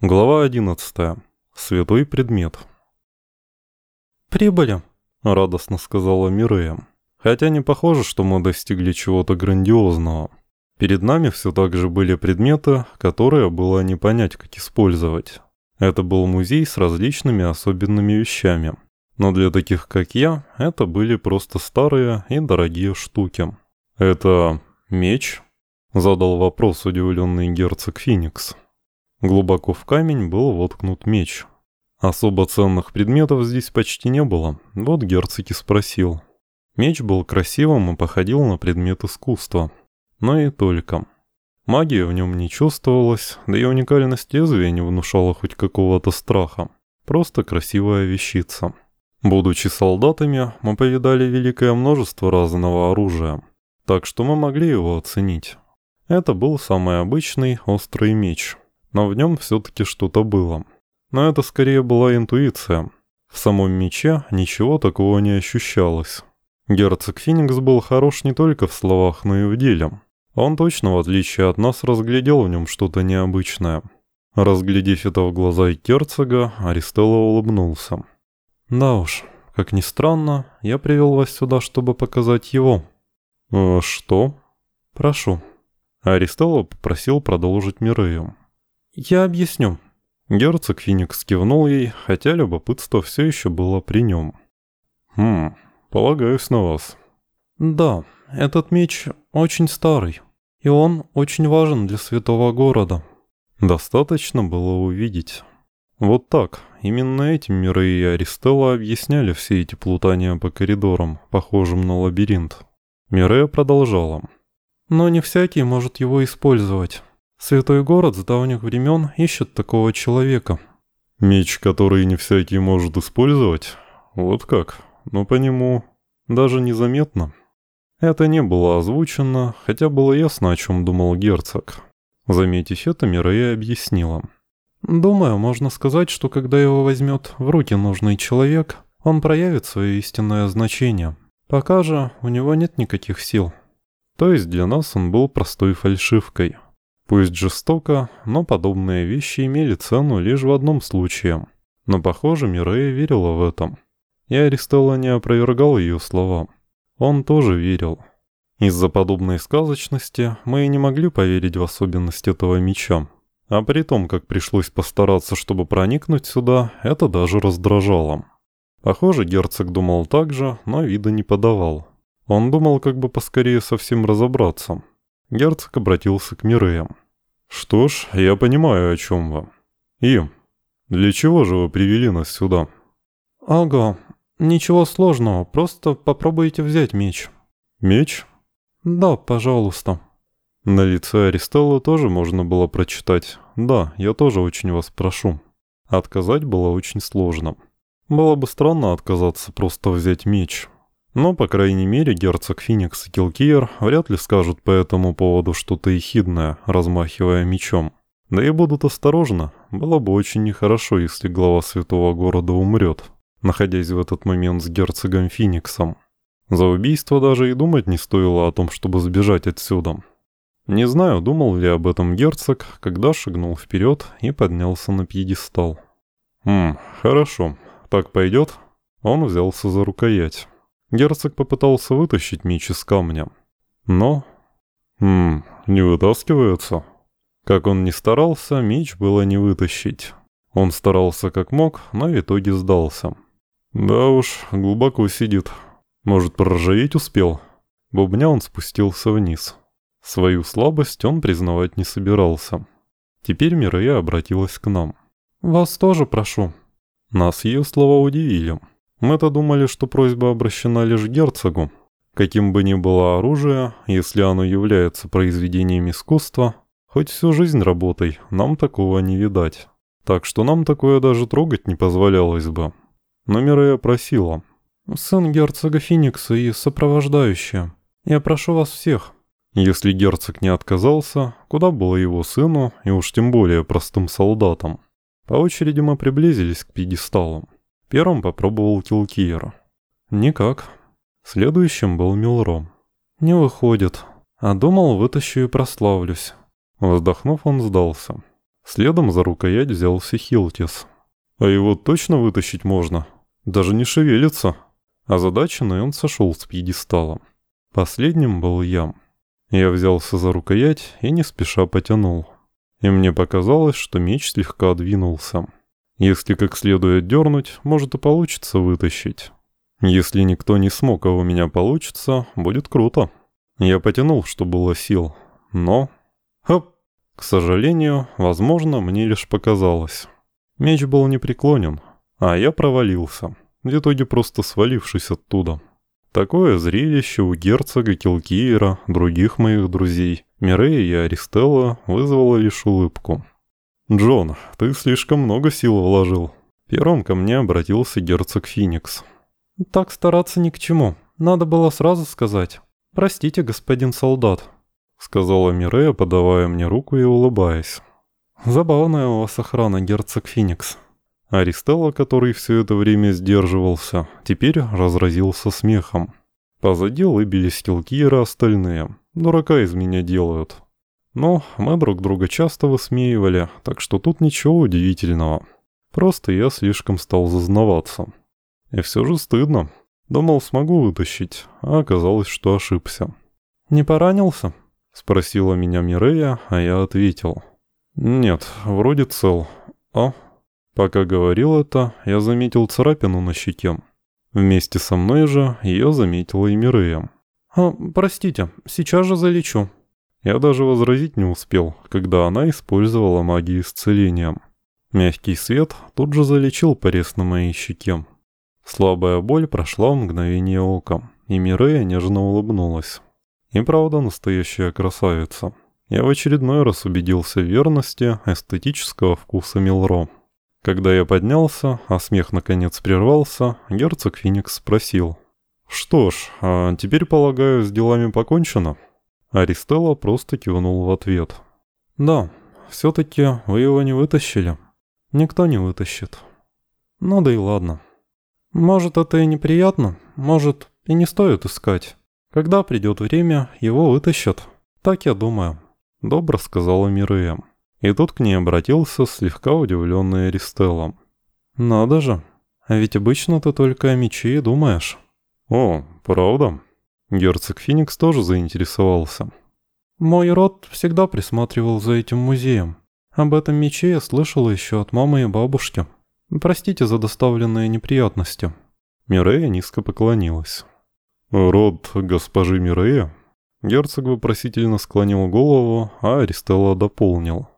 Глава 11. Святой предмет. «Прибыли», — радостно сказала Мирея. Хотя не похоже, что мы достигли чего-то грандиозного. Перед нами все так же были предметы, которые было не понять, как использовать. Это был музей с различными особенными вещами. Но для таких, как я, это были просто старые и дорогие штуки. «Это меч?» — задал вопрос удивленный герцог Феникс. Глубоко в камень был воткнут меч. Особо ценных предметов здесь почти не было, вот герцог и спросил. Меч был красивым и походил на предмет искусства. Но и только. Магия в нем не чувствовалась, да и уникальность лезвия не внушала хоть какого-то страха. Просто красивая вещица. Будучи солдатами, мы повидали великое множество разного оружия, так что мы могли его оценить. Это был самый обычный острый меч – но в нем все-таки что-то было. Но это скорее была интуиция. В самом мече ничего такого не ощущалось. Герцог Феникс был хорош не только в словах, но и в деле. Он точно, в отличие от нас, разглядел в нем что-то необычное. Разглядев это в глаза герцога, Аристелла улыбнулся. «Да уж, как ни странно, я привел вас сюда, чтобы показать его». «Э, «Что?» «Прошу». Аристелла попросил продолжить Мирею. «Я объясню». Герцог Феникс кивнул ей, хотя любопытство все еще было при нем. «Хм, полагаюсь на вас». «Да, этот меч очень старый, и он очень важен для святого города». Достаточно было увидеть. Вот так, именно этим Миры и Аристелла объясняли все эти плутания по коридорам, похожим на лабиринт. Мирея продолжала. «Но не всякий может его использовать». Святой город с давних времен ищет такого человека. Меч, который не всякий может использовать? Вот как? Но по нему даже незаметно. Это не было озвучено, хотя было ясно, о чем думал герцог. Заметив это, Мирея объяснила. «Думаю, можно сказать, что когда его возьмет в руки нужный человек, он проявит свое истинное значение. Пока же у него нет никаких сил». То есть для нас он был простой фальшивкой. Пусть жестоко, но подобные вещи имели цену лишь в одном случае. Но, похоже, Мирея верила в этом. И Аристелла не опровергал ее слова. Он тоже верил. Из-за подобной сказочности мы и не могли поверить в особенность этого меча. А при том, как пришлось постараться, чтобы проникнуть сюда, это даже раздражало. Похоже, герцог думал так же, но вида не подавал. Он думал, как бы поскорее совсем разобраться. Герцог обратился к Миреям. «Что ж, я понимаю, о чем вы. И для чего же вы привели нас сюда?» «Ага, ничего сложного, просто попробуйте взять меч». «Меч?» «Да, пожалуйста». На лице Аристеллы тоже можно было прочитать «Да, я тоже очень вас прошу». Отказать было очень сложно. Было бы странно отказаться просто взять меч. Но, по крайней мере, герцог Феникс и Килкиер вряд ли скажут по этому поводу что-то ехидное, размахивая мечом. Да и будут осторожны. Было бы очень нехорошо, если глава святого города умрет, находясь в этот момент с герцогом Фениксом. За убийство даже и думать не стоило о том, чтобы сбежать отсюда. Не знаю, думал ли об этом герцог, когда шагнул вперед и поднялся на пьедестал. «Хм, хорошо. Так пойдет?» Он взялся за рукоять. Герцог попытался вытащить меч из камня. Но... Ммм, не вытаскивается. Как он ни старался, меч было не вытащить. Он старался как мог, но в итоге сдался. Да уж, глубоко сидит. Может, проржаветь успел? Бубня он спустился вниз. Свою слабость он признавать не собирался. Теперь Мирая обратилась к нам. «Вас тоже прошу». Нас ее слова удивили. Мы-то думали, что просьба обращена лишь герцогу. Каким бы ни было оружие, если оно является произведением искусства, хоть всю жизнь работай, нам такого не видать. Так что нам такое даже трогать не позволялось бы. Но Мирея просила. «Сын герцога Феникса и сопровождающая. Я прошу вас всех». Если герцог не отказался, куда было его сыну и уж тем более простым солдатам? По очереди мы приблизились к пьедесталам. Первым попробовал Килкиера. Никак. Следующим был Милро. Не выходит. А думал, вытащу и прославлюсь. Вздохнув, он сдался. Следом за рукоять взялся Хилтис. А его точно вытащить можно? Даже не шевелится. Озадаченный он сошел с пьедестала. Последним был я. Я взялся за рукоять и не спеша потянул. И мне показалось, что меч слегка двинулся. Если как следует дернуть, может и получится вытащить. Если никто не смог, а у меня получится, будет круто. Я потянул, что было сил. Но... Хоп! К сожалению, возможно, мне лишь показалось. Меч был непреклонен, а я провалился, в итоге просто свалившись оттуда. Такое зрелище у герцога Килкиера, других моих друзей, Мирея и Аристелла, вызвало лишь улыбку. «Джон, ты слишком много сил вложил». Первым ко мне обратился герцог Феникс. «Так стараться ни к чему. Надо было сразу сказать. Простите, господин солдат», — сказала Мирея, подавая мне руку и улыбаясь. «Забавная у вас охрана, герцог Феникс». Аристелла, который все это время сдерживался, теперь разразился смехом. Позади лыбились Килкира остальные. Дурака из меня делают. Но мы друг друга часто высмеивали, так что тут ничего удивительного. Просто я слишком стал зазнаваться. И все же стыдно. Думал, смогу вытащить, а оказалось, что ошибся. «Не поранился?» — спросила меня Мирея, а я ответил. «Нет, вроде цел. А?» Пока говорил это, я заметил царапину на щеке. Вместе со мной же ее заметила и Мирея. «А, простите, сейчас же залечу». Я даже возразить не успел, когда она использовала магию исцеления. Мягкий свет тут же залечил порез на моей щеке. Слабая боль прошла в мгновение ока, и Мирея нежно улыбнулась. И правда настоящая красавица. Я в очередной раз убедился в верности эстетического вкуса Милро. Когда я поднялся, а смех наконец прервался, герцог Феникс спросил. «Что ж, а теперь, полагаю, с делами покончено?» Аристелла просто кивнул в ответ. «Да, все-таки вы его не вытащили. Никто не вытащит. Ну да и ладно. Может, это и неприятно, может, и не стоит искать. Когда придет время, его вытащат. Так я думаю», — добро сказала Мирея. И тут к ней обратился слегка удивленный Аристеллом. «Надо же, а ведь обычно ты только о мече и думаешь». «О, правда?» Герцог Феникс тоже заинтересовался. «Мой род всегда присматривал за этим музеем. Об этом мече я слышала еще от мамы и бабушки. Простите за доставленные неприятности». Мирея низко поклонилась. «Род госпожи Мирея?» Герцог вопросительно склонил голову, а Аристелла дополнил.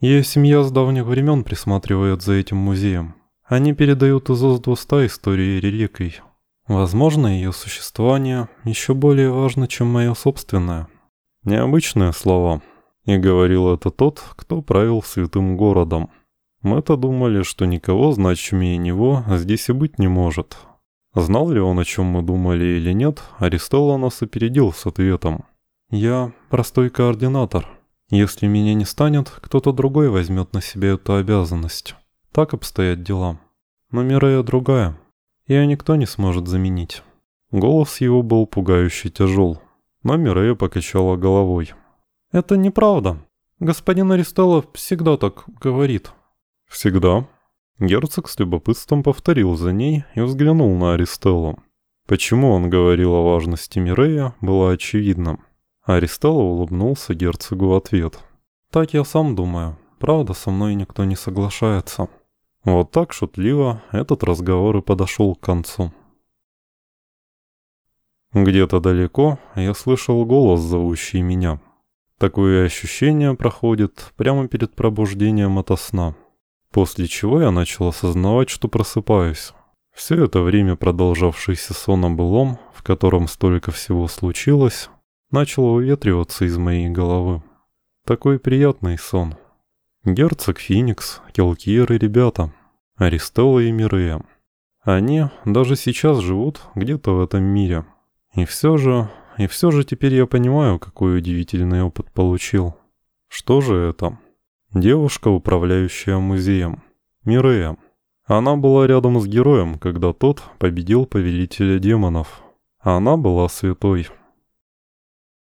Ее семья с давних времен присматривает за этим музеем. Они передают из уст в уста истории реликвий. Возможно, ее существование еще более важно, чем мое собственное. Необычные слова. И говорил это тот, кто правил святым городом. Мы-то думали, что никого значимее него здесь и быть не может. Знал ли он, о чем мы думали или нет, Аристола нас опередил с ответом. «Я простой координатор», если меня не станет, кто-то другой возьмет на себя эту обязанность. Так обстоят дела. Но Мирея другая. Ее никто не сможет заменить. Голос его был пугающе тяжел. Но Мирея покачала головой. «Это неправда. Господин Аристелло всегда так говорит». «Всегда?» Герцог с любопытством повторил за ней и взглянул на Аристеллу. Почему он говорил о важности Мирея, было очевидно. Аристелло улыбнулся герцогу в ответ. «Так я сам думаю. Правда, со мной никто не соглашается». Вот так шутливо этот разговор и подошел к концу. Где-то далеко я слышал голос, зовущий меня. Такое ощущение проходит прямо перед пробуждением ото сна. После чего я начал осознавать, что просыпаюсь. Все это время продолжавшийся сон былом, в котором столько всего случилось, начало уветриваться из моей головы. Такой приятный сон. Герцог Феникс, Келкир и ребята, Аристелла и Мирея. Они даже сейчас живут где-то в этом мире. И все же, и все же теперь я понимаю, какой удивительный опыт получил. Что же это? Девушка, управляющая музеем. Мирея. Она была рядом с героем, когда тот победил повелителя демонов. Она была святой.